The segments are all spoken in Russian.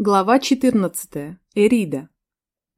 Глава 14. Эрида.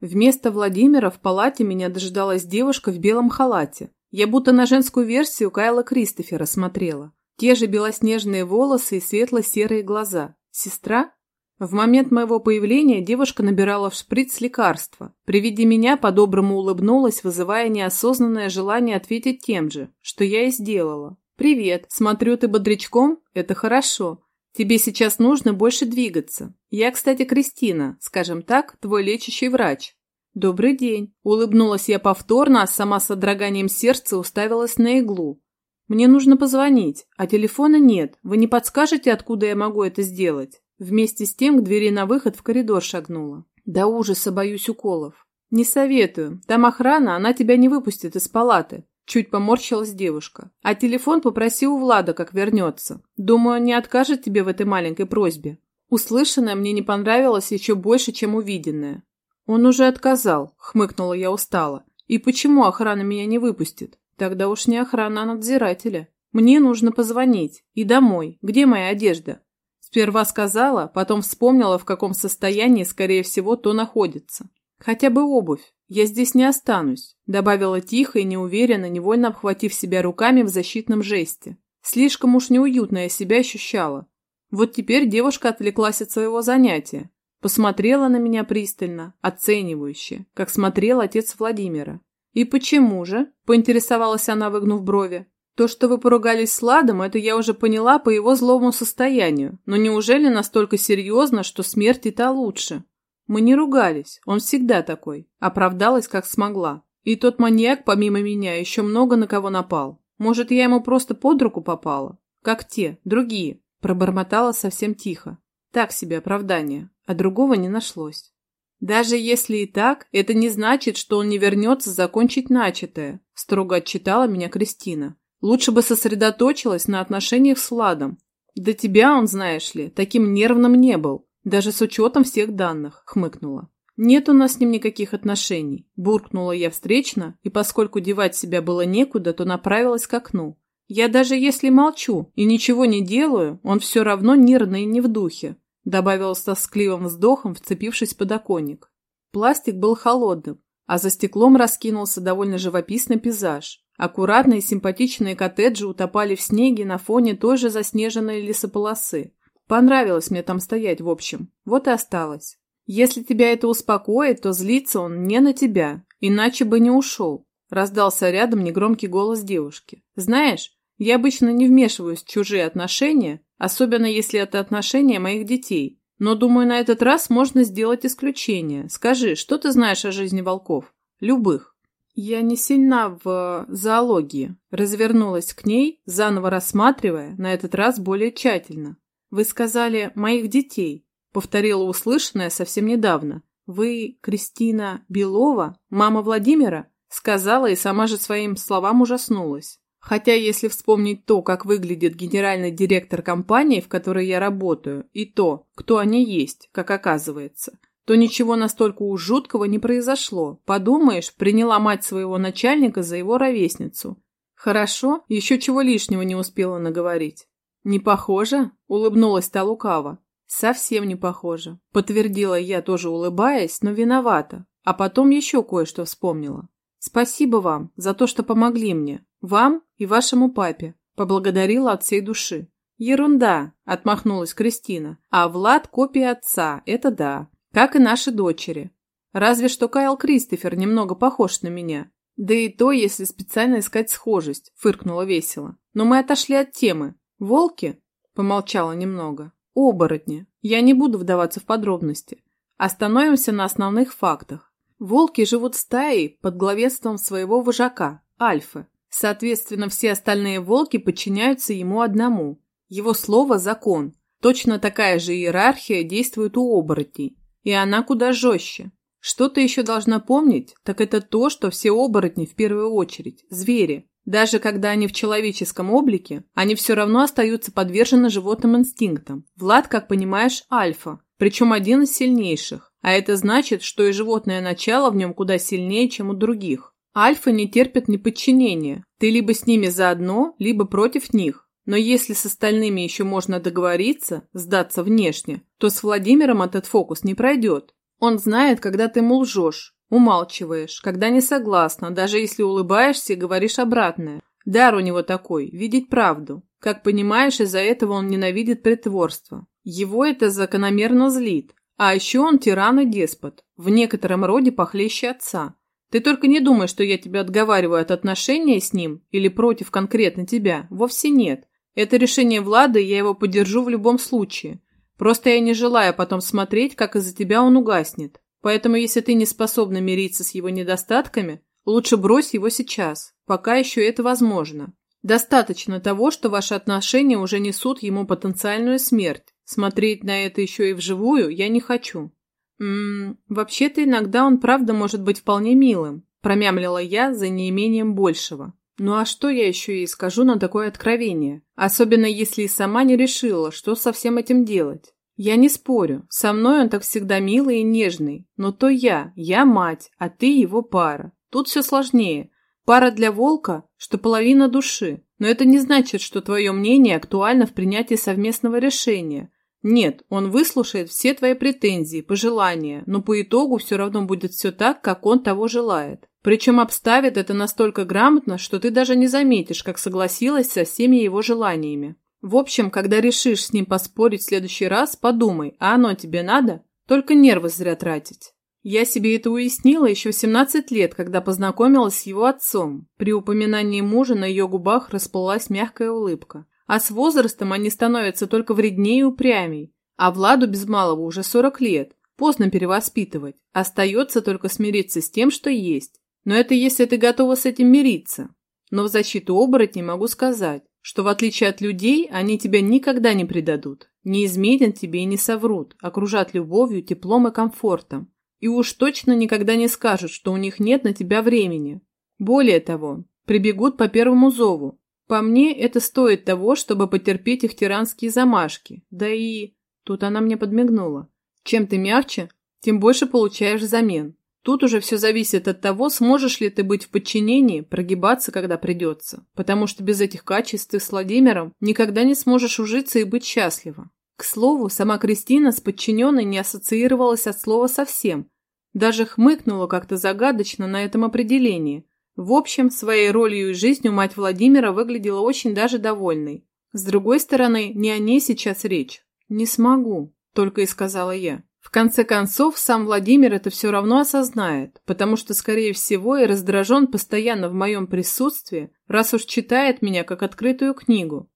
Вместо Владимира в палате меня дожидалась девушка в белом халате. Я будто на женскую версию Кайла Кристофера смотрела. Те же белоснежные волосы и светло-серые глаза. Сестра? В момент моего появления девушка набирала в шприц лекарства. При виде меня по-доброму улыбнулась, вызывая неосознанное желание ответить тем же, что я и сделала. «Привет, смотрю, ты бодрячком? Это хорошо. Тебе сейчас нужно больше двигаться. Я, кстати, Кристина, скажем так, твой лечащий врач. Добрый день. Улыбнулась я повторно, а сама с содроганием сердца уставилась на иглу. Мне нужно позвонить, а телефона нет. Вы не подскажете, откуда я могу это сделать? Вместе с тем к двери на выход в коридор шагнула. До ужаса боюсь уколов. Не советую. Там охрана, она тебя не выпустит из палаты. Чуть поморщилась девушка. А телефон попроси у Влада, как вернется. Думаю, он не откажет тебе в этой маленькой просьбе. Услышанное мне не понравилось еще больше, чем увиденное. Он уже отказал, хмыкнула я устало. И почему охрана меня не выпустит? Тогда уж не охрана, а надзирателя. Мне нужно позвонить. И домой. Где моя одежда? Сперва сказала, потом вспомнила, в каком состоянии, скорее всего, то находится. Хотя бы обувь. Я здесь не останусь, добавила тихо и неуверенно, невольно обхватив себя руками в защитном жесте. Слишком уж неуютно я себя ощущала. Вот теперь девушка отвлеклась от своего занятия. Посмотрела на меня пристально, оценивающе, как смотрел отец Владимира. «И почему же?» – поинтересовалась она, выгнув брови. «То, что вы поругались с Ладом, это я уже поняла по его злому состоянию. Но неужели настолько серьезно, что смерть и та лучше?» Мы не ругались, он всегда такой. Оправдалась, как смогла. И тот маньяк, помимо меня, еще много на кого напал. Может, я ему просто под руку попала? Как те, другие. Пробормотала совсем тихо. Так себе оправдание, а другого не нашлось. Даже если и так, это не значит, что он не вернется закончить начатое, строго отчитала меня Кристина. Лучше бы сосредоточилась на отношениях с Владом. До тебя он, знаешь ли, таким нервным не был. Даже с учетом всех данных, хмыкнула. Нет у нас с ним никаких отношений. Буркнула я встречно, и поскольку девать себя было некуда, то направилась к окну. Я даже если молчу и ничего не делаю, он все равно нервный и не в духе, добавила с тоскливым вздохом, вцепившись в подоконник. Пластик был холодным, а за стеклом раскинулся довольно живописный пейзаж. Аккуратные симпатичные коттеджи утопали в снеге на фоне той же заснеженной лесополосы. Понравилось мне там стоять, в общем. Вот и осталось. Если тебя это успокоит, то злится он не на тебя, иначе бы не ушел. Раздался рядом негромкий голос девушки. Знаешь, я обычно не вмешиваюсь в чужие отношения, особенно если это отношения моих детей. Но, думаю, на этот раз можно сделать исключение. Скажи, что ты знаешь о жизни волков? Любых. Я не сильна в зоологии. Развернулась к ней, заново рассматривая, на этот раз более тщательно. «Вы сказали «моих детей», — повторила услышанное совсем недавно. «Вы Кристина Белова, мама Владимира?» Сказала и сама же своим словам ужаснулась. Хотя, если вспомнить то, как выглядит генеральный директор компании, в которой я работаю, и то, кто они есть, как оказывается, то ничего настолько уж жуткого не произошло. Подумаешь, приняла мать своего начальника за его ровесницу. Хорошо, еще чего лишнего не успела наговорить. «Не похоже?» – улыбнулась та лукаво. «Совсем не похоже», – подтвердила я, тоже улыбаясь, но виновата. А потом еще кое-что вспомнила. «Спасибо вам за то, что помогли мне. Вам и вашему папе», – поблагодарила от всей души. «Ерунда», – отмахнулась Кристина. «А Влад – копия отца, это да. Как и наши дочери. Разве что Кайл Кристофер немного похож на меня. Да и то, если специально искать схожесть», – фыркнула весело. «Но мы отошли от темы. «Волки?» – помолчала немного. «Оборотни. Я не буду вдаваться в подробности. Остановимся на основных фактах. Волки живут стаей под главенством своего вожака – Альфы. Соответственно, все остальные волки подчиняются ему одному. Его слово – закон. Точно такая же иерархия действует у оборотней. И она куда жестче. Что ты еще должна помнить, так это то, что все оборотни в первую очередь – звери. Даже когда они в человеческом облике, они все равно остаются подвержены животным инстинктам. Влад, как понимаешь, альфа, причем один из сильнейших. А это значит, что и животное начало в нем куда сильнее, чем у других. Альфа не терпят неподчинения. Ты либо с ними заодно, либо против них. Но если с остальными еще можно договориться, сдаться внешне, то с Владимиром этот фокус не пройдет. Он знает, когда ты ему лжешь, умалчиваешь, когда не согласна, даже если улыбаешься и говоришь обратное. Дар у него такой – видеть правду. Как понимаешь, из-за этого он ненавидит притворство. Его это закономерно злит. А еще он тиран и деспот, в некотором роде похлеще отца. Ты только не думай, что я тебя отговариваю от отношения с ним или против конкретно тебя. Вовсе нет. Это решение Влада, и я его поддержу в любом случае. Просто я не желаю потом смотреть, как из-за тебя он угаснет. Поэтому, если ты не способна мириться с его недостатками, лучше брось его сейчас, пока еще это возможно. Достаточно того, что ваши отношения уже несут ему потенциальную смерть. Смотреть на это еще и вживую я не хочу. «Ммм, вообще-то иногда он правда может быть вполне милым», промямлила я за неимением большего. Ну а что я еще ей скажу на такое откровение? Особенно если и сама не решила, что со всем этим делать. Я не спорю, со мной он так всегда милый и нежный, но то я, я мать, а ты его пара. Тут все сложнее. Пара для волка, что половина души. Но это не значит, что твое мнение актуально в принятии совместного решения. Нет, он выслушает все твои претензии, пожелания, но по итогу все равно будет все так, как он того желает. Причем обставит это настолько грамотно, что ты даже не заметишь, как согласилась со всеми его желаниями. В общем, когда решишь с ним поспорить в следующий раз, подумай, а оно тебе надо? Только нервы зря тратить. Я себе это уяснила еще в 17 лет, когда познакомилась с его отцом. При упоминании мужа на ее губах расплылась мягкая улыбка. А с возрастом они становятся только вреднее и упрямей. А Владу без малого уже 40 лет. Поздно перевоспитывать. Остается только смириться с тем, что есть. Но это если ты готова с этим мириться. Но в защиту оборотней могу сказать, что в отличие от людей, они тебя никогда не предадут, не изменят тебе и не соврут, окружат любовью, теплом и комфортом. И уж точно никогда не скажут, что у них нет на тебя времени. Более того, прибегут по первому зову. По мне, это стоит того, чтобы потерпеть их тиранские замашки. Да и... Тут она мне подмигнула. Чем ты мягче, тем больше получаешь взамен. Тут уже все зависит от того, сможешь ли ты быть в подчинении, прогибаться, когда придется. Потому что без этих качеств ты с Владимиром никогда не сможешь ужиться и быть счастлива. К слову, сама Кристина с подчиненной не ассоциировалась от слова совсем. Даже хмыкнула как-то загадочно на этом определении. В общем, своей ролью и жизнью мать Владимира выглядела очень даже довольной. С другой стороны, не о ней сейчас речь. «Не смогу», – только и сказала я. В конце концов, сам Владимир это все равно осознает, потому что, скорее всего, и раздражен постоянно в моем присутствии, раз уж читает меня как открытую книгу.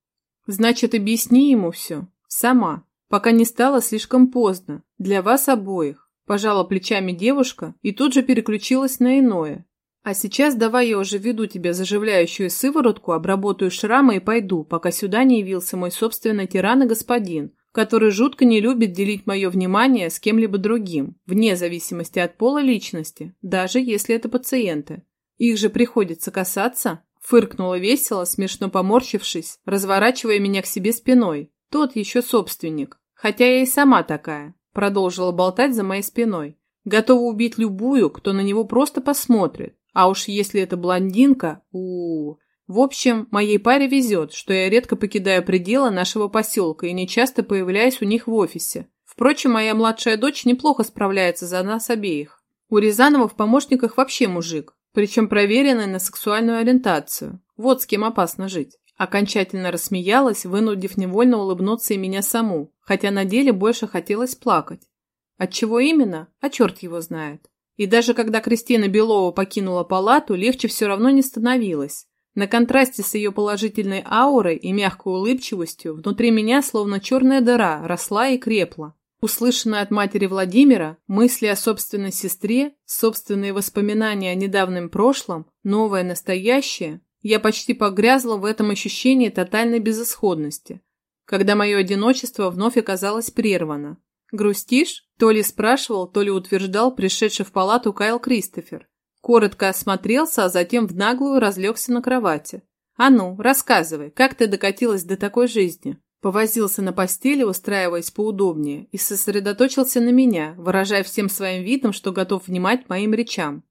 Значит, объясни ему все. Сама. Пока не стало слишком поздно. Для вас обоих. Пожала плечами девушка и тут же переключилась на иное. А сейчас давай я уже веду тебя заживляющую сыворотку, обработаю шрамы и пойду, пока сюда не явился мой собственный тиран и господин, который жутко не любит делить мое внимание с кем-либо другим, вне зависимости от пола личности, даже если это пациенты. Их же приходится касаться, фыркнула весело, смешно поморщившись, разворачивая меня к себе спиной. Тот еще собственник, хотя я и сама такая, продолжила болтать за моей спиной. Готова убить любую, кто на него просто посмотрит. А уж если это блондинка, у, -у, -у в общем, моей паре везет, что я редко покидаю пределы нашего поселка и не часто появляюсь у них в офисе. Впрочем, моя младшая дочь неплохо справляется за нас обеих. У Рязанова в помощниках вообще мужик, причем проверенный на сексуальную ориентацию. Вот с кем опасно жить. Окончательно рассмеялась, вынудив невольно улыбнуться и меня саму, хотя на деле больше хотелось плакать. От чего именно? А черт его знает. И даже когда Кристина Белова покинула палату, легче все равно не становилось. На контрасте с ее положительной аурой и мягкой улыбчивостью внутри меня словно черная дыра росла и крепла. Услышанные от матери Владимира мысли о собственной сестре, собственные воспоминания о недавнем прошлом, новое настоящее, я почти погрязла в этом ощущении тотальной безысходности, когда мое одиночество вновь оказалось прервано. «Грустишь?» – то ли спрашивал, то ли утверждал пришедший в палату Кайл Кристофер. Коротко осмотрелся, а затем в наглую разлегся на кровати. «А ну, рассказывай, как ты докатилась до такой жизни?» Повозился на постели, устраиваясь поудобнее, и сосредоточился на меня, выражая всем своим видом, что готов внимать моим речам.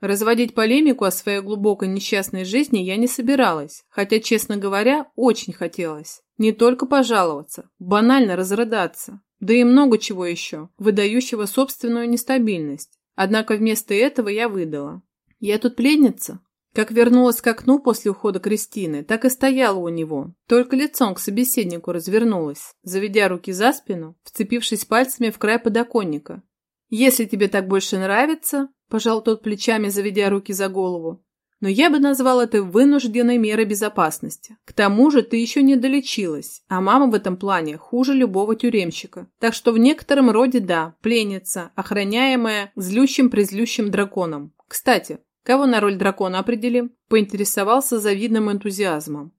Разводить полемику о своей глубокой несчастной жизни я не собиралась, хотя, честно говоря, очень хотелось. Не только пожаловаться, банально разрыдаться, да и много чего еще, выдающего собственную нестабильность. Однако вместо этого я выдала. Я тут пленница. Как вернулась к окну после ухода Кристины, так и стояла у него, только лицом к собеседнику развернулась, заведя руки за спину, вцепившись пальцами в край подоконника. «Если тебе так больше нравится», – пожал тот плечами, заведя руки за голову, но я бы назвал это вынужденной мерой безопасности. К тому же ты еще не долечилась, а мама в этом плане хуже любого тюремщика. Так что в некотором роде да, пленница, охраняемая злющим-призлющим драконом. Кстати, кого на роль дракона определим? Поинтересовался завидным энтузиазмом.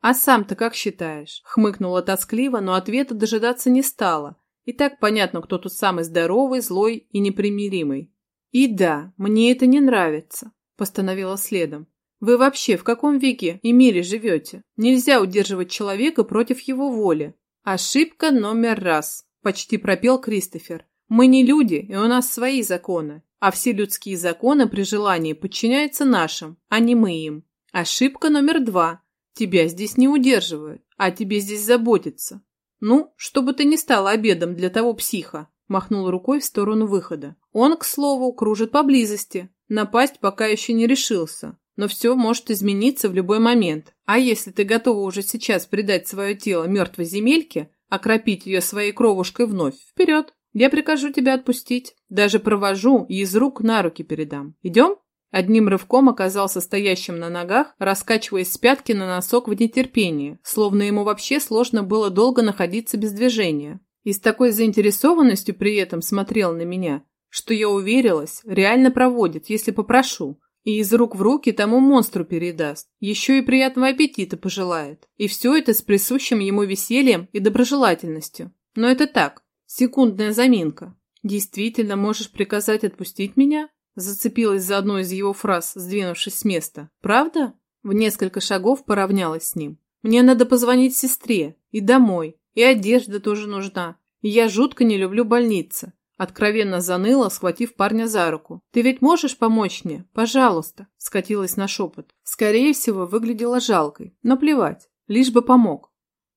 «А сам-то как считаешь?» – хмыкнула тоскливо, но ответа дожидаться не стала. И так понятно, кто тут самый здоровый, злой и непримиримый. И да, мне это не нравится. Постановила следом. Вы вообще в каком веке и мире живете? Нельзя удерживать человека против его воли. Ошибка номер раз. Почти пропел Кристофер. Мы не люди, и у нас свои законы. А все людские законы при желании подчиняются нашим, а не мы им. Ошибка номер два. Тебя здесь не удерживают, а тебе здесь заботятся. Ну, чтобы ты не стала обедом для того психа, махнул рукой в сторону выхода. Он, к слову, кружит поблизости, Напасть пока еще не решился, но все может измениться в любой момент. А если ты готова уже сейчас предать свое тело мертвой земельке, окропить ее своей кровушкой вновь, вперед! Я прикажу тебя отпустить. Даже провожу и из рук на руки передам. Идем?» Одним рывком оказался стоящим на ногах, раскачиваясь с пятки на носок в нетерпении, словно ему вообще сложно было долго находиться без движения. И с такой заинтересованностью при этом смотрел на меня, что я уверилась, реально проводит, если попрошу. И из рук в руки тому монстру передаст. Еще и приятного аппетита пожелает. И все это с присущим ему весельем и доброжелательностью. Но это так, секундная заминка. Действительно можешь приказать отпустить меня? Зацепилась за одну из его фраз, сдвинувшись с места. Правда? В несколько шагов поравнялась с ним. Мне надо позвонить сестре. И домой. И одежда тоже нужна. Я жутко не люблю больницы. Откровенно заныла, схватив парня за руку. «Ты ведь можешь помочь мне? Пожалуйста!» Скатилась на шепот. Скорее всего, выглядела жалкой. Но плевать, лишь бы помог.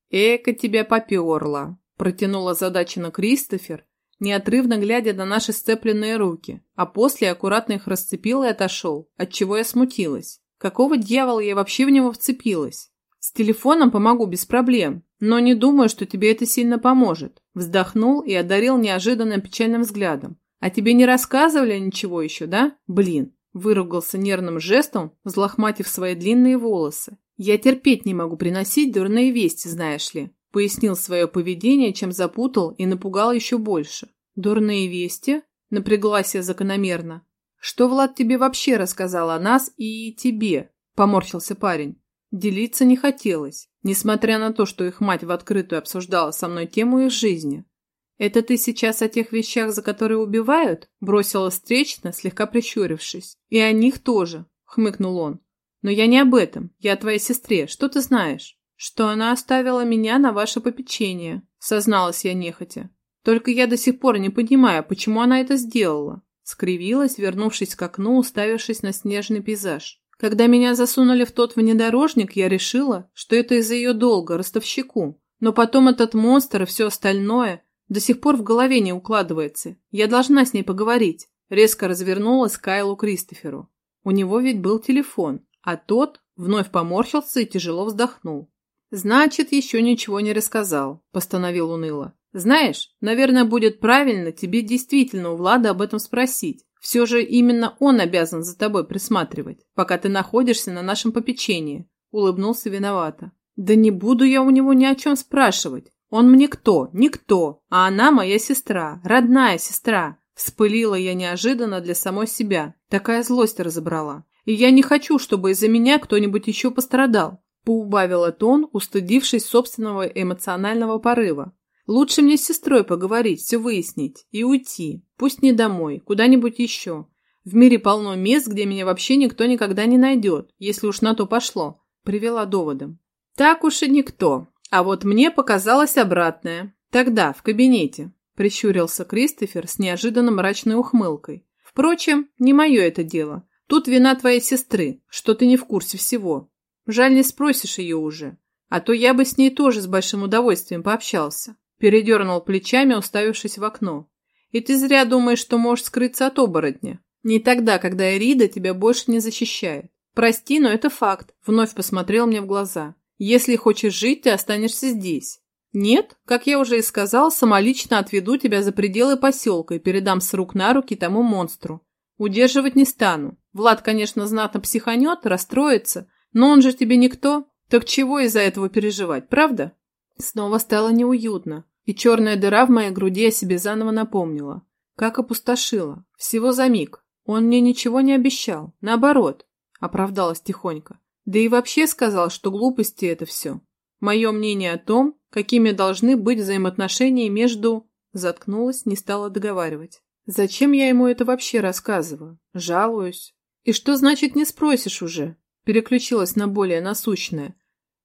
«Эка тебя поперла!» Протянула задача на Кристофер, неотрывно глядя на наши сцепленные руки, а после аккуратно их расцепил и отошел, отчего я смутилась. Какого дьявола я вообще в него вцепилась? С телефоном помогу без проблем, но не думаю, что тебе это сильно поможет. Вздохнул и одарил неожиданно печальным взглядом. А тебе не рассказывали ничего еще, да? Блин. Выругался нервным жестом, взлохматив свои длинные волосы. Я терпеть не могу приносить дурные вести, знаешь ли. Пояснил свое поведение, чем запутал и напугал еще больше. Дурные вести? Напряглась я закономерно. Что Влад тебе вообще рассказал о нас и тебе? Поморщился парень. Делиться не хотелось, несмотря на то, что их мать в открытую обсуждала со мной тему их жизни. «Это ты сейчас о тех вещах, за которые убивают?» бросила встречно, слегка прищурившись. «И о них тоже», — хмыкнул он. «Но я не об этом. Я о твоей сестре. Что ты знаешь?» «Что она оставила меня на ваше попечение», — созналась я нехотя. «Только я до сих пор не понимаю, почему она это сделала». Скривилась, вернувшись к окну, уставившись на снежный пейзаж. Когда меня засунули в тот внедорожник, я решила, что это из-за ее долга, ростовщику. Но потом этот монстр и все остальное до сих пор в голове не укладывается. Я должна с ней поговорить. Резко развернулась к Кайлу Кристоферу. У него ведь был телефон, а тот вновь поморщился и тяжело вздохнул. «Значит, еще ничего не рассказал», – постановил уныло. «Знаешь, наверное, будет правильно тебе действительно у Влада об этом спросить. Все же именно он обязан за тобой присматривать, пока ты находишься на нашем попечении», – улыбнулся виновато. «Да не буду я у него ни о чем спрашивать. Он мне кто? Никто. А она моя сестра, родная сестра». Вспылила я неожиданно для самой себя. Такая злость разобрала. И я не хочу, чтобы из-за меня кто-нибудь еще пострадал. Поубавила тон, устыдившись собственного эмоционального порыва. Лучше мне с сестрой поговорить, все выяснить и уйти. Пусть не домой, куда-нибудь еще. В мире полно мест, где меня вообще никто никогда не найдет, если уж на то пошло. Привела доводом. Так уж и никто. А вот мне показалось обратное. Тогда, в кабинете. Прищурился Кристофер с неожиданно мрачной ухмылкой. Впрочем, не мое это дело. Тут вина твоей сестры, что ты не в курсе всего. Жаль, не спросишь ее уже. А то я бы с ней тоже с большим удовольствием пообщался. Передернул плечами, уставившись в окно. И ты зря думаешь, что можешь скрыться от оборотня. Не тогда, когда Эрида тебя больше не защищает. Прости, но это факт. Вновь посмотрел мне в глаза. Если хочешь жить, ты останешься здесь. Нет, как я уже и сказал, самолично отведу тебя за пределы поселка и передам с рук на руки тому монстру. Удерживать не стану. Влад, конечно, знатно психанет, расстроится, но он же тебе никто. Так чего из-за этого переживать, правда? Снова стало неуютно, и черная дыра в моей груди о себе заново напомнила. Как опустошила. Всего за миг. Он мне ничего не обещал. Наоборот, оправдалась тихонько. Да и вообще сказал, что глупости это все. Мое мнение о том, какими должны быть взаимоотношения между... Заткнулась, не стала договаривать. Зачем я ему это вообще рассказываю? Жалуюсь. И что значит не спросишь уже? Переключилась на более насущное.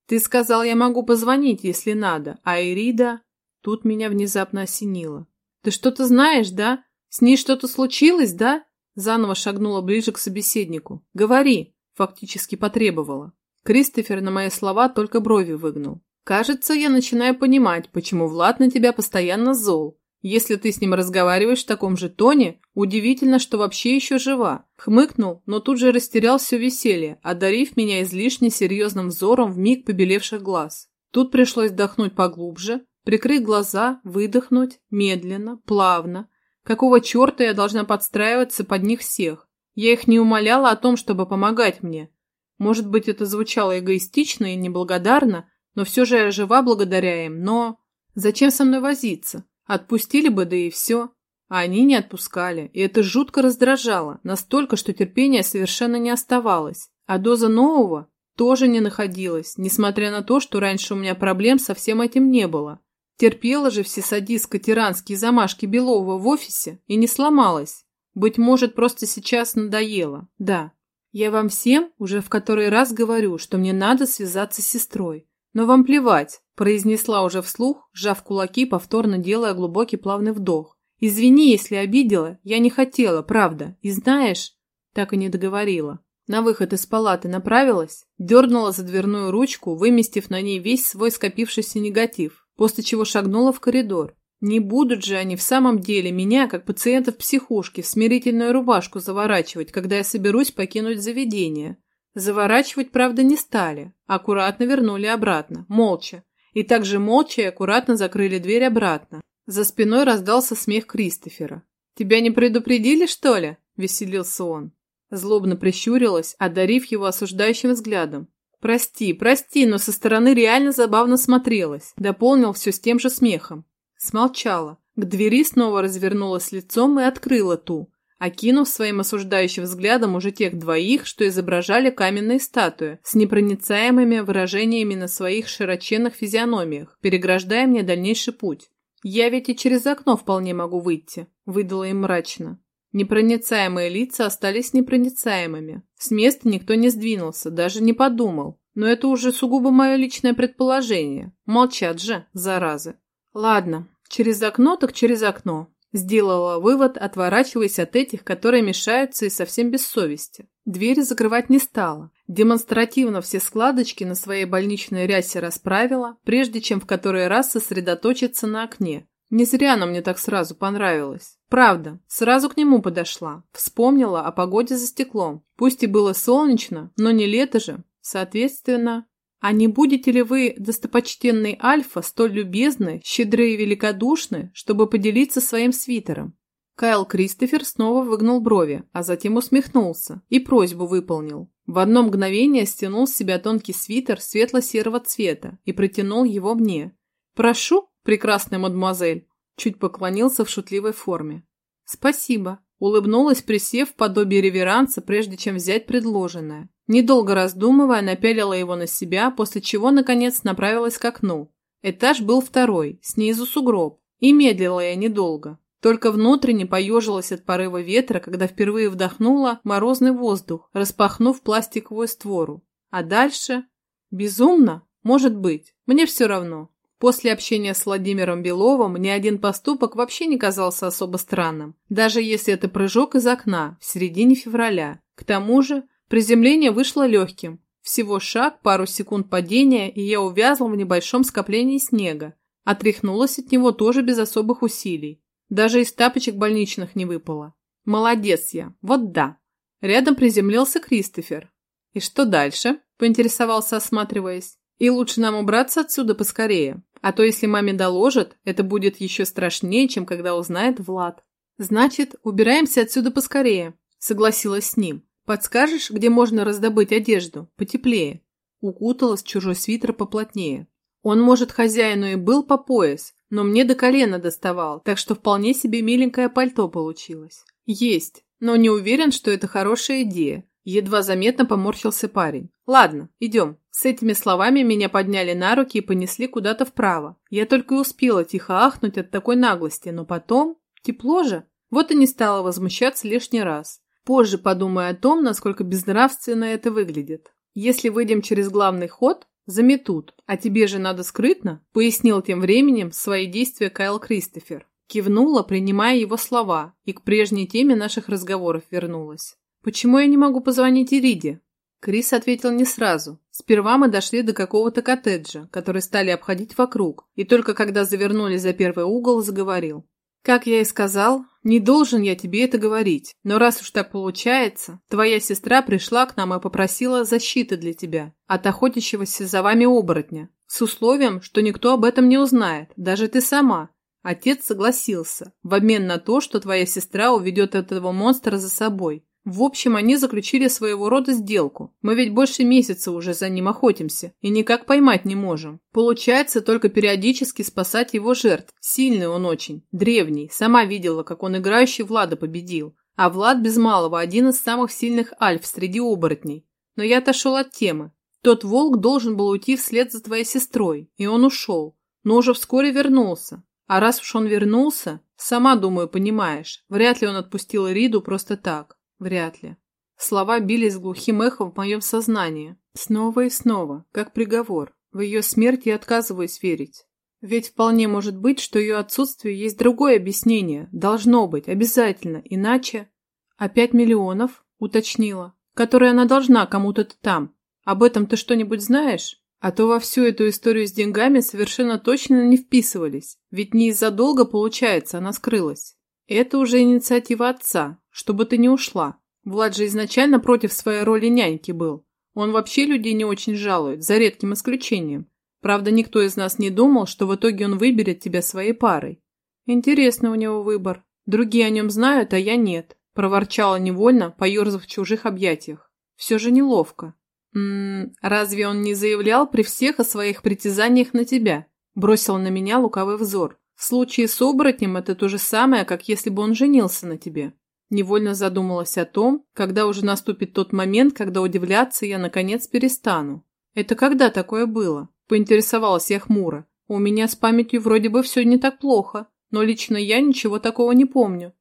Ты сказал, я могу позвонить, если надо, а Ирида... Тут меня внезапно осенило. Ты что-то знаешь, да? С ней что-то случилось, да? Заново шагнула ближе к собеседнику. «Говори!» – фактически потребовала. Кристофер на мои слова только брови выгнул. «Кажется, я начинаю понимать, почему Влад на тебя постоянно зол. Если ты с ним разговариваешь в таком же тоне, удивительно, что вообще еще жива». Хмыкнул, но тут же растерял все веселье, одарив меня излишне серьезным взором в миг побелевших глаз. Тут пришлось вдохнуть поглубже, прикрыть глаза, выдохнуть, медленно, плавно, Какого черта я должна подстраиваться под них всех? Я их не умоляла о том, чтобы помогать мне. Может быть, это звучало эгоистично и неблагодарно, но все же я жива благодаря им, но... Зачем со мной возиться? Отпустили бы, да и все. А они не отпускали, и это жутко раздражало, настолько, что терпения совершенно не оставалось. А доза нового тоже не находилась, несмотря на то, что раньше у меня проблем со всем этим не было. Терпела же все садистско-тиранские замашки Белова в офисе и не сломалась. Быть может, просто сейчас надоело. Да, я вам всем уже в который раз говорю, что мне надо связаться с сестрой. Но вам плевать, произнесла уже вслух, сжав кулаки, повторно делая глубокий плавный вдох. Извини, если обидела, я не хотела, правда. И знаешь, так и не договорила. На выход из палаты направилась, дернула за дверную ручку, выместив на ней весь свой скопившийся негатив после чего шагнула в коридор. Не будут же они в самом деле меня, как пациента в психушке, в смирительную рубашку заворачивать, когда я соберусь покинуть заведение. Заворачивать, правда, не стали. Аккуратно вернули обратно, молча. И также молча и аккуратно закрыли дверь обратно. За спиной раздался смех Кристофера. «Тебя не предупредили, что ли?» – веселился он. Злобно прищурилась, одарив его осуждающим взглядом. «Прости, прости, но со стороны реально забавно смотрелось», – дополнил все с тем же смехом. Смолчала. К двери снова развернулась лицом и открыла ту, окинув своим осуждающим взглядом уже тех двоих, что изображали каменные статуи, с непроницаемыми выражениями на своих широченных физиономиях, переграждая мне дальнейший путь. «Я ведь и через окно вполне могу выйти», – выдала им мрачно. Непроницаемые лица остались непроницаемыми. С места никто не сдвинулся, даже не подумал. Но это уже сугубо мое личное предположение. Молчат же, заразы. Ладно, через окно так через окно. Сделала вывод, отворачиваясь от этих, которые мешаются и совсем без совести. Двери закрывать не стала. Демонстративно все складочки на своей больничной рясе расправила, прежде чем в который раз сосредоточиться на окне. Не зря оно мне так сразу понравилось. Правда, сразу к нему подошла. Вспомнила о погоде за стеклом. Пусть и было солнечно, но не лето же. Соответственно, а не будете ли вы, достопочтенный Альфа, столь любезны, щедры и великодушны, чтобы поделиться своим свитером? Кайл Кристофер снова выгнул брови, а затем усмехнулся и просьбу выполнил. В одно мгновение стянул с себя тонкий свитер светло-серого цвета и протянул его мне. «Прошу, прекрасная мадемуазель!» Чуть поклонился в шутливой форме. «Спасибо!» Улыбнулась, присев в подобие реверанса, прежде чем взять предложенное. Недолго раздумывая, напялила его на себя, после чего, наконец, направилась к окну. Этаж был второй, снизу сугроб. И медлила я недолго. Только внутренне поежилась от порыва ветра, когда впервые вдохнула морозный воздух, распахнув пластиковую створу. А дальше... Безумно? Может быть. Мне все равно. После общения с Владимиром Беловым ни один поступок вообще не казался особо странным, даже если это прыжок из окна в середине февраля. К тому же приземление вышло легким. Всего шаг, пару секунд падения, и я увязла в небольшом скоплении снега. Отряхнулась от него тоже без особых усилий. Даже из тапочек больничных не выпало. Молодец я, вот да. Рядом приземлился Кристофер. «И что дальше?» – поинтересовался, осматриваясь. «И лучше нам убраться отсюда поскорее. А то, если маме доложат, это будет еще страшнее, чем когда узнает Влад». «Значит, убираемся отсюда поскорее», – согласилась с ним. «Подскажешь, где можно раздобыть одежду? Потеплее». Укуталась чужой свитер поплотнее. Он, может, хозяину и был по пояс, но мне до колена доставал, так что вполне себе миленькое пальто получилось. Есть, но не уверен, что это хорошая идея. Едва заметно поморщился парень. Ладно, идем. С этими словами меня подняли на руки и понесли куда-то вправо. Я только и успела тихо ахнуть от такой наглости, но потом... Тепло же. Вот и не стала возмущаться лишний раз. Позже подумаю о том, насколько безнравственно это выглядит. Если выйдем через главный ход, заметут, а тебе же надо скрытно, пояснил тем временем свои действия Кайл Кристофер. Кивнула, принимая его слова, и к прежней теме наших разговоров вернулась. «Почему я не могу позвонить Ириде?» Крис ответил не сразу. Сперва мы дошли до какого-то коттеджа, который стали обходить вокруг, и только когда завернули за первый угол, заговорил. «Как я и сказал, не должен я тебе это говорить, но раз уж так получается, твоя сестра пришла к нам и попросила защиты для тебя от охотящегося за вами оборотня, с условием, что никто об этом не узнает, даже ты сама, Отец согласился, в обмен на то, что твоя сестра уведет этого монстра за собой. В общем, они заключили своего рода сделку. Мы ведь больше месяца уже за ним охотимся и никак поймать не можем. Получается только периодически спасать его жертв. Сильный он очень, древний. Сама видела, как он играющий Влада победил. А Влад без малого один из самых сильных альф среди оборотней. Но я отошел от темы. Тот волк должен был уйти вслед за твоей сестрой, и он ушел. Но уже вскоре вернулся. А раз уж он вернулся, сама, думаю, понимаешь, вряд ли он отпустил Риду просто так. Вряд ли. Слова бились глухим эхом в моем сознании. Снова и снова, как приговор. В ее смерть я отказываюсь верить. Ведь вполне может быть, что ее отсутствие есть другое объяснение. Должно быть, обязательно, иначе... А пять миллионов, уточнила, которые она должна кому-то там. Об этом ты что-нибудь знаешь? А то во всю эту историю с деньгами совершенно точно не вписывались. Ведь не из-за долга, получается, она скрылась. Это уже инициатива отца, чтобы ты не ушла. Влад же изначально против своей роли няньки был. Он вообще людей не очень жалует, за редким исключением. Правда, никто из нас не думал, что в итоге он выберет тебя своей парой. Интересный у него выбор. Другие о нем знают, а я нет. Проворчала невольно, поерзав в чужих объятиях. Все же неловко. «М разве он не заявлял при всех о своих притязаниях на тебя?» Бросил на меня лукавый взор. В случае с оборотнем это то же самое, как если бы он женился на тебе. Невольно задумалась о том, когда уже наступит тот момент, когда удивляться я наконец перестану. Это когда такое было? Поинтересовалась я хмуро. У меня с памятью вроде бы все не так плохо, но лично я ничего такого не помню.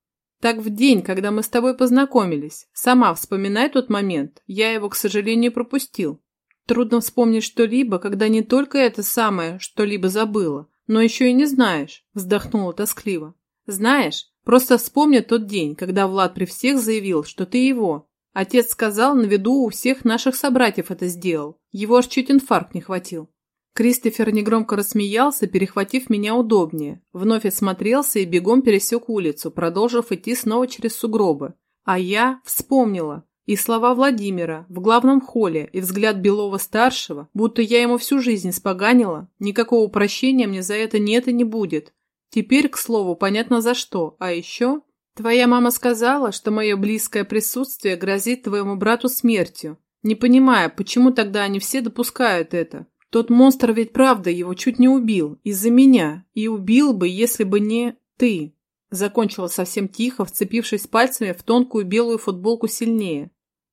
Так в день, когда мы с тобой познакомились. Сама вспоминай тот момент. Я его, к сожалению, пропустил. Трудно вспомнить что-либо, когда не только это самое что-либо забыла, но еще и не знаешь», – вздохнула тоскливо. «Знаешь, просто вспомни тот день, когда Влад при всех заявил, что ты его. Отец сказал, на виду у всех наших собратьев это сделал. Его аж чуть инфаркт не хватил». Кристофер негромко рассмеялся, перехватив меня удобнее. Вновь осмотрелся и бегом пересек улицу, продолжив идти снова через сугробы. А я вспомнила. И слова Владимира в главном холле, и взгляд Белова-старшего, будто я ему всю жизнь споганила, никакого прощения мне за это нет и не будет. Теперь, к слову, понятно за что. А еще... Твоя мама сказала, что мое близкое присутствие грозит твоему брату смертью. Не понимая, почему тогда они все допускают это. Тот монстр ведь правда его чуть не убил. Из-за меня. И убил бы, если бы не ты. Закончила совсем тихо, вцепившись пальцами в тонкую белую футболку сильнее.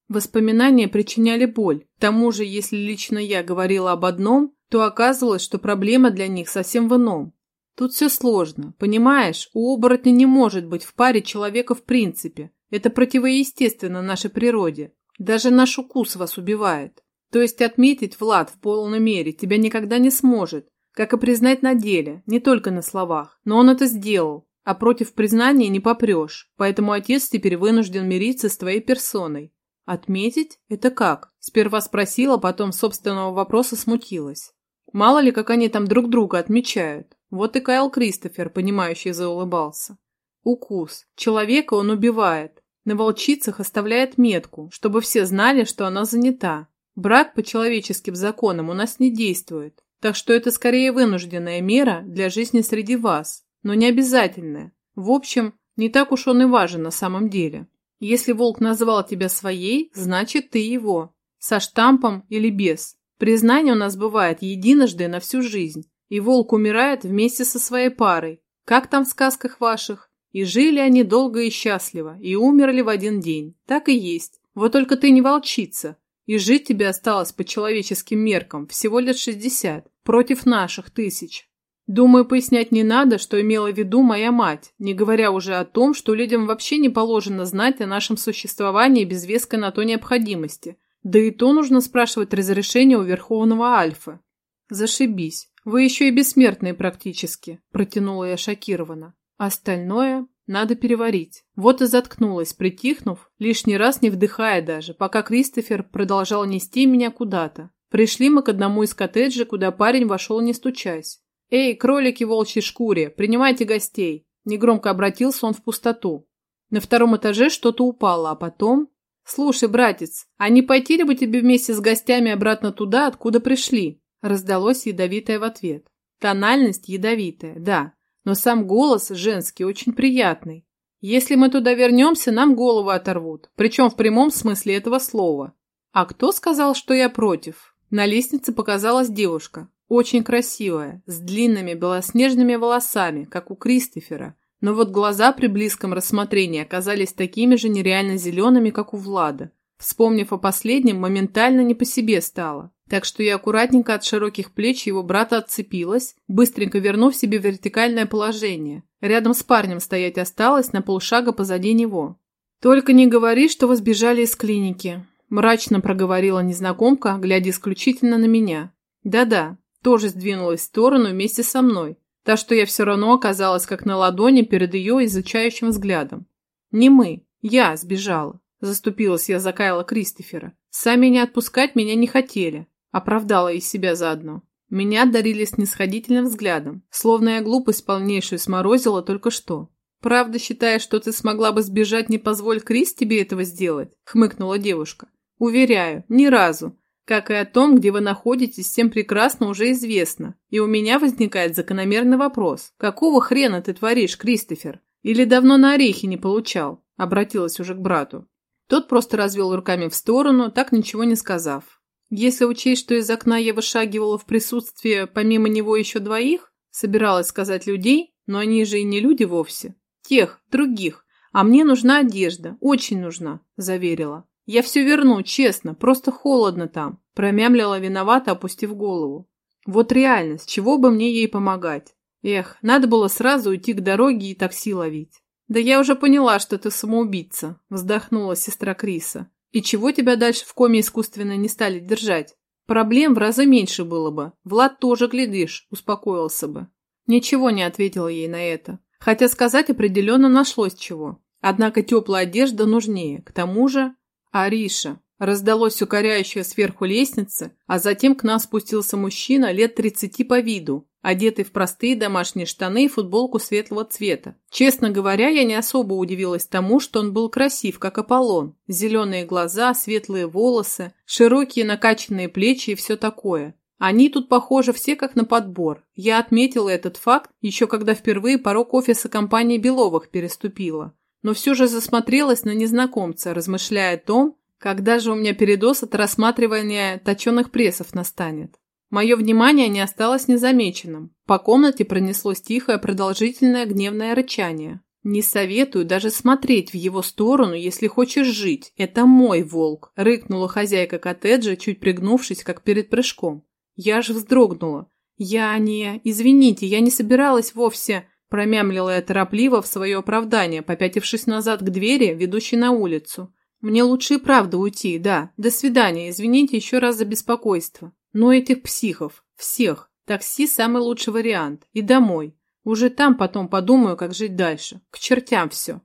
Воспоминания причиняли боль. К тому же, если лично я говорила об одном, то оказывалось, что проблема для них совсем в ином. Тут все сложно. Понимаешь, у оборотня не может быть в паре человека в принципе. Это противоестественно нашей природе. Даже наш укус вас убивает. То есть отметить Влад в полной мере тебя никогда не сможет, как и признать на деле, не только на словах. Но он это сделал, а против признания не попрешь, поэтому отец теперь вынужден мириться с твоей персоной. Отметить? Это как? Сперва спросила, потом собственного вопроса смутилась. Мало ли, как они там друг друга отмечают. Вот и Кайл Кристофер, понимающий, заулыбался. Укус. Человека он убивает. На волчицах оставляет метку, чтобы все знали, что она занята. Брак по человеческим законам у нас не действует. Так что это скорее вынужденная мера для жизни среди вас, но не обязательная. В общем, не так уж он и важен на самом деле. Если волк назвал тебя своей, значит ты его. Со штампом или без. Признание у нас бывает единожды на всю жизнь. И волк умирает вместе со своей парой. Как там в сказках ваших? И жили они долго и счастливо, и умерли в один день. Так и есть. Вот только ты не волчица. И жить тебе осталось по человеческим меркам всего лет шестьдесят, против наших тысяч. Думаю, пояснять не надо, что имела в виду моя мать, не говоря уже о том, что людям вообще не положено знать о нашем существовании без веской на то необходимости. Да и то нужно спрашивать разрешение у Верховного Альфа. Зашибись. Вы еще и бессмертные практически, протянула я шокированно. Остальное надо переварить. Вот и заткнулась, притихнув, лишний раз не вдыхая даже, пока Кристофер продолжал нести меня куда-то. Пришли мы к одному из коттеджей, куда парень вошел не стучась. «Эй, кролики волчьей шкуре, принимайте гостей!» Негромко обратился он в пустоту. На втором этаже что-то упало, а потом... «Слушай, братец, а не пойти ли бы тебе вместе с гостями обратно туда, откуда пришли?» Раздалось ядовитое в ответ. Тональность ядовитая, да, но сам голос женский очень приятный. Если мы туда вернемся, нам голову оторвут, причем в прямом смысле этого слова. А кто сказал, что я против? На лестнице показалась девушка, очень красивая, с длинными белоснежными волосами, как у Кристофера. Но вот глаза при близком рассмотрении оказались такими же нереально зелеными, как у Влада. Вспомнив о последнем, моментально не по себе стало. Так что я аккуратненько от широких плеч его брата отцепилась, быстренько вернув себе вертикальное положение. Рядом с парнем стоять осталось на полшага позади него. «Только не говори, что вы сбежали из клиники», – мрачно проговорила незнакомка, глядя исключительно на меня. «Да-да, тоже сдвинулась в сторону вместе со мной, так что я все равно оказалась как на ладони перед ее изучающим взглядом. Не мы, я сбежала. Заступилась я за Кайла Кристофера. Сами не отпускать меня не хотели. Оправдала из себя заодно. Меня дарили снисходительным взглядом, словно я глупость полнейшую сморозила только что. «Правда считаешь, что ты смогла бы сбежать, не позволь Крис тебе этого сделать?» – хмыкнула девушка. «Уверяю, ни разу. Как и о том, где вы находитесь, всем прекрасно уже известно. И у меня возникает закономерный вопрос. Какого хрена ты творишь, Кристофер? Или давно на орехи не получал? Обратилась уже к брату. Тот просто развел руками в сторону, так ничего не сказав. Если учесть, что из окна я вышагивала в присутствии помимо него еще двоих, собиралась сказать людей, но они же и не люди вовсе. Тех, других. А мне нужна одежда, очень нужна, заверила. «Я все верну, честно, просто холодно там», – промямлила виновато, опустив голову. «Вот реально, с чего бы мне ей помогать? Эх, надо было сразу уйти к дороге и такси ловить». «Да я уже поняла, что ты самоубийца», – вздохнула сестра Криса. «И чего тебя дальше в коме искусственно не стали держать? Проблем в разы меньше было бы. Влад тоже, глядишь, успокоился бы». Ничего не ответила ей на это. Хотя сказать определенно нашлось чего. Однако теплая одежда нужнее. К тому же «Ариша!» Раздалось укоряющее сверху лестницы, а затем к нам спустился мужчина лет тридцати по виду, одетый в простые домашние штаны и футболку светлого цвета. Честно говоря, я не особо удивилась тому, что он был красив, как Аполлон. Зеленые глаза, светлые волосы, широкие накачанные плечи и все такое. Они тут, похоже, все как на подбор. Я отметила этот факт еще когда впервые порог офиса компании Беловых переступила но все же засмотрелась на незнакомца, размышляя о том, когда же у меня передоз от рассматривания точеных прессов настанет. Мое внимание не осталось незамеченным. По комнате пронеслось тихое, продолжительное гневное рычание. «Не советую даже смотреть в его сторону, если хочешь жить. Это мой волк», – рыкнула хозяйка коттеджа, чуть пригнувшись, как перед прыжком. Я же вздрогнула. «Я не... Извините, я не собиралась вовсе...» Промямлила я торопливо в свое оправдание, попятившись назад к двери, ведущей на улицу. Мне лучше и правда уйти, да. До свидания, извините еще раз за беспокойство. Но этих психов, всех, такси самый лучший вариант. И домой. Уже там потом подумаю, как жить дальше. К чертям все.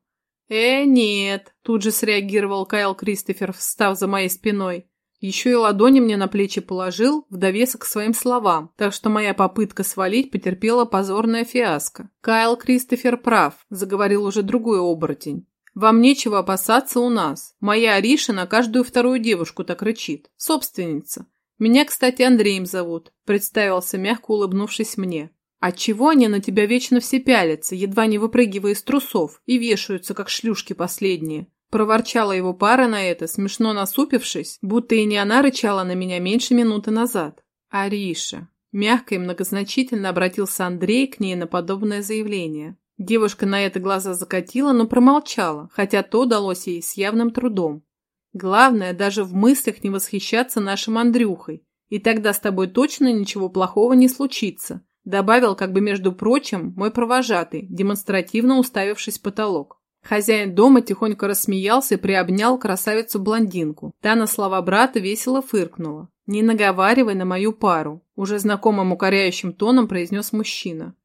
«Э, нет», – тут же среагировал Кайл Кристофер, встав за моей спиной. Еще и ладони мне на плечи положил, в довесок к своим словам, так что моя попытка свалить потерпела позорное фиаско. «Кайл Кристофер прав», – заговорил уже другой оборотень. «Вам нечего опасаться у нас. Моя Ариша на каждую вторую девушку так рычит. Собственница. Меня, кстати, Андреем зовут», – представился, мягко улыбнувшись мне. «Отчего они на тебя вечно все пялятся, едва не выпрыгивая из трусов, и вешаются, как шлюшки последние?» Проворчала его пара на это, смешно насупившись, будто и не она рычала на меня меньше минуты назад. «Ариша». Мягко и многозначительно обратился Андрей к ней на подобное заявление. Девушка на это глаза закатила, но промолчала, хотя то далось ей с явным трудом. Главное, даже в мыслях не восхищаться нашим Андрюхой, и тогда с тобой точно ничего плохого не случится, Добавил, как бы между прочим, мой провожатый, демонстративно уставившись в потолок. Хозяин дома тихонько рассмеялся и приобнял красавицу-блондинку. Та на слова брата весело фыркнула. «Не наговаривай на мою пару», – уже знакомым укоряющим тоном произнес мужчина.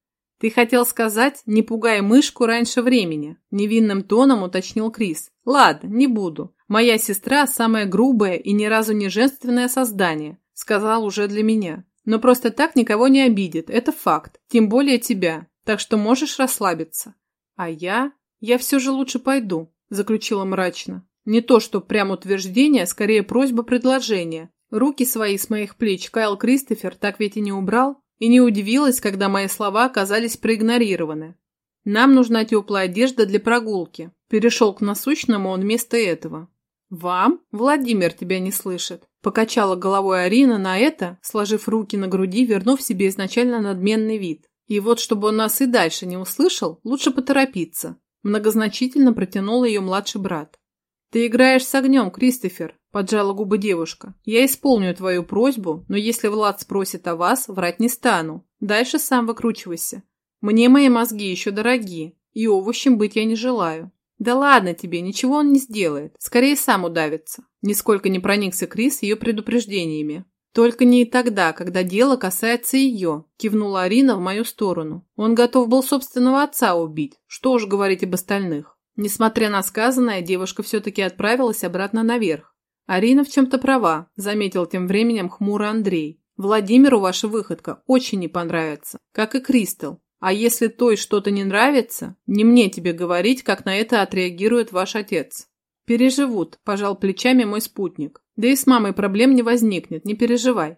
«Ты хотел сказать, не пугай мышку раньше времени», – невинным тоном уточнил Крис. «Ладно, не буду. Моя сестра – самое грубое и ни разу не женственное создание», – сказал уже для меня. Но просто так никого не обидит, это факт, тем более тебя, так что можешь расслабиться. А я? Я все же лучше пойду, заключила мрачно. Не то, что прям утверждение, скорее просьба-предложение. Руки свои с моих плеч Кайл Кристофер так ведь и не убрал, и не удивилась, когда мои слова оказались проигнорированы. Нам нужна теплая одежда для прогулки. Перешел к насущному он вместо этого. «Вам? Владимир тебя не слышит», – покачала головой Арина на это, сложив руки на груди, вернув себе изначально надменный вид. «И вот, чтобы он нас и дальше не услышал, лучше поторопиться», – многозначительно протянул ее младший брат. «Ты играешь с огнем, Кристофер», – поджала губы девушка. «Я исполню твою просьбу, но если Влад спросит о вас, врать не стану. Дальше сам выкручивайся. Мне мои мозги еще дорогие, и овощем быть я не желаю». «Да ладно тебе, ничего он не сделает. Скорее сам удавится». Нисколько не проникся Крис ее предупреждениями. «Только не тогда, когда дело касается ее», – кивнула Арина в мою сторону. «Он готов был собственного отца убить. Что уж говорить об остальных». Несмотря на сказанное, девушка все-таки отправилась обратно наверх. «Арина в чем-то права», – заметил тем временем хмуро Андрей. «Владимиру ваша выходка очень не понравится, как и Кристал. А если той что-то не нравится, не мне тебе говорить, как на это отреагирует ваш отец. Переживут, пожал плечами мой спутник. Да и с мамой проблем не возникнет, не переживай.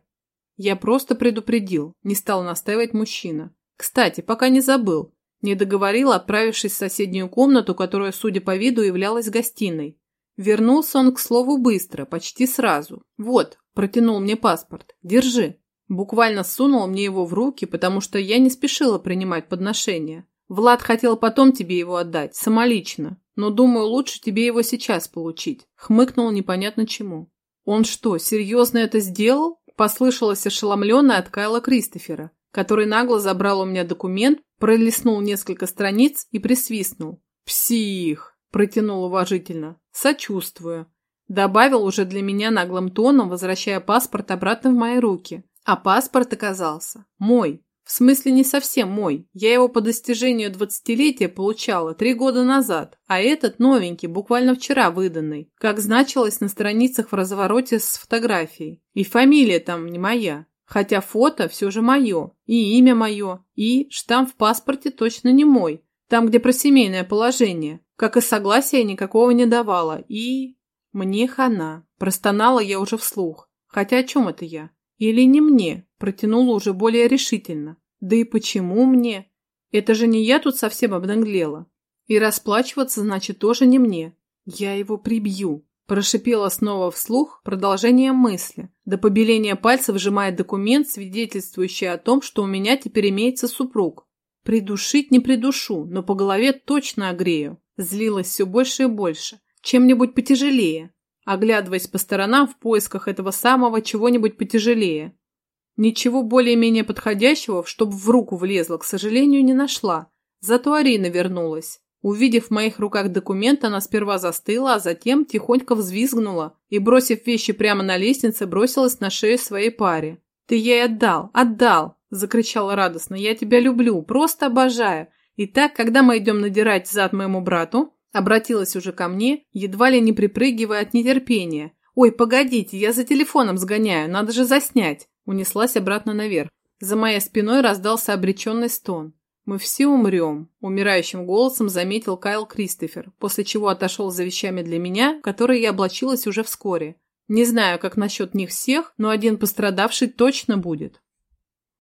Я просто предупредил, не стал настаивать мужчина. Кстати, пока не забыл. Не договорил, отправившись в соседнюю комнату, которая, судя по виду, являлась гостиной. Вернулся он, к слову, быстро, почти сразу. Вот, протянул мне паспорт. Держи. Буквально сунул мне его в руки, потому что я не спешила принимать подношения. Влад хотел потом тебе его отдать, самолично, но думаю, лучше тебе его сейчас получить. Хмыкнул непонятно чему. Он что, серьезно это сделал? Послышалось ошеломленное от Кайла Кристофера, который нагло забрал у меня документ, пролистнул несколько страниц и присвистнул. «Псих!» – протянул уважительно. «Сочувствую». Добавил уже для меня наглым тоном, возвращая паспорт обратно в мои руки. А паспорт оказался мой. В смысле, не совсем мой. Я его по достижению двадцатилетия получала три года назад, а этот новенький, буквально вчера выданный, как значилось на страницах в развороте с фотографией. И фамилия там не моя. Хотя фото все же мое, и имя мое, и штамп в паспорте точно не мой. Там, где про семейное положение. Как и согласия никакого не давала. И... Мне хана. Простонала я уже вслух. Хотя о чем это я? Или не мне? Протянула уже более решительно. Да и почему мне? Это же не я тут совсем обнаглела. И расплачиваться, значит, тоже не мне. Я его прибью. Прошипела снова вслух продолжение мысли. До побеления пальцев сжимает документ, свидетельствующий о том, что у меня теперь имеется супруг. Придушить не придушу, но по голове точно огрею. Злилась все больше и больше. Чем-нибудь потяжелее оглядываясь по сторонам в поисках этого самого чего-нибудь потяжелее. Ничего более-менее подходящего, чтобы в руку влезла, к сожалению, не нашла. Зато Арина вернулась. Увидев в моих руках документ, она сперва застыла, а затем тихонько взвизгнула и, бросив вещи прямо на лестнице, бросилась на шею своей паре. «Ты ей отдал! Отдал!» – закричала радостно. «Я тебя люблю! Просто обожаю! Итак, когда мы идем надирать зад моему брату?» Обратилась уже ко мне, едва ли не припрыгивая от нетерпения. «Ой, погодите, я за телефоном сгоняю, надо же заснять!» Унеслась обратно наверх. За моей спиной раздался обреченный стон. «Мы все умрем», – умирающим голосом заметил Кайл Кристофер, после чего отошел за вещами для меня, которые я облачилась уже вскоре. Не знаю, как насчет них всех, но один пострадавший точно будет.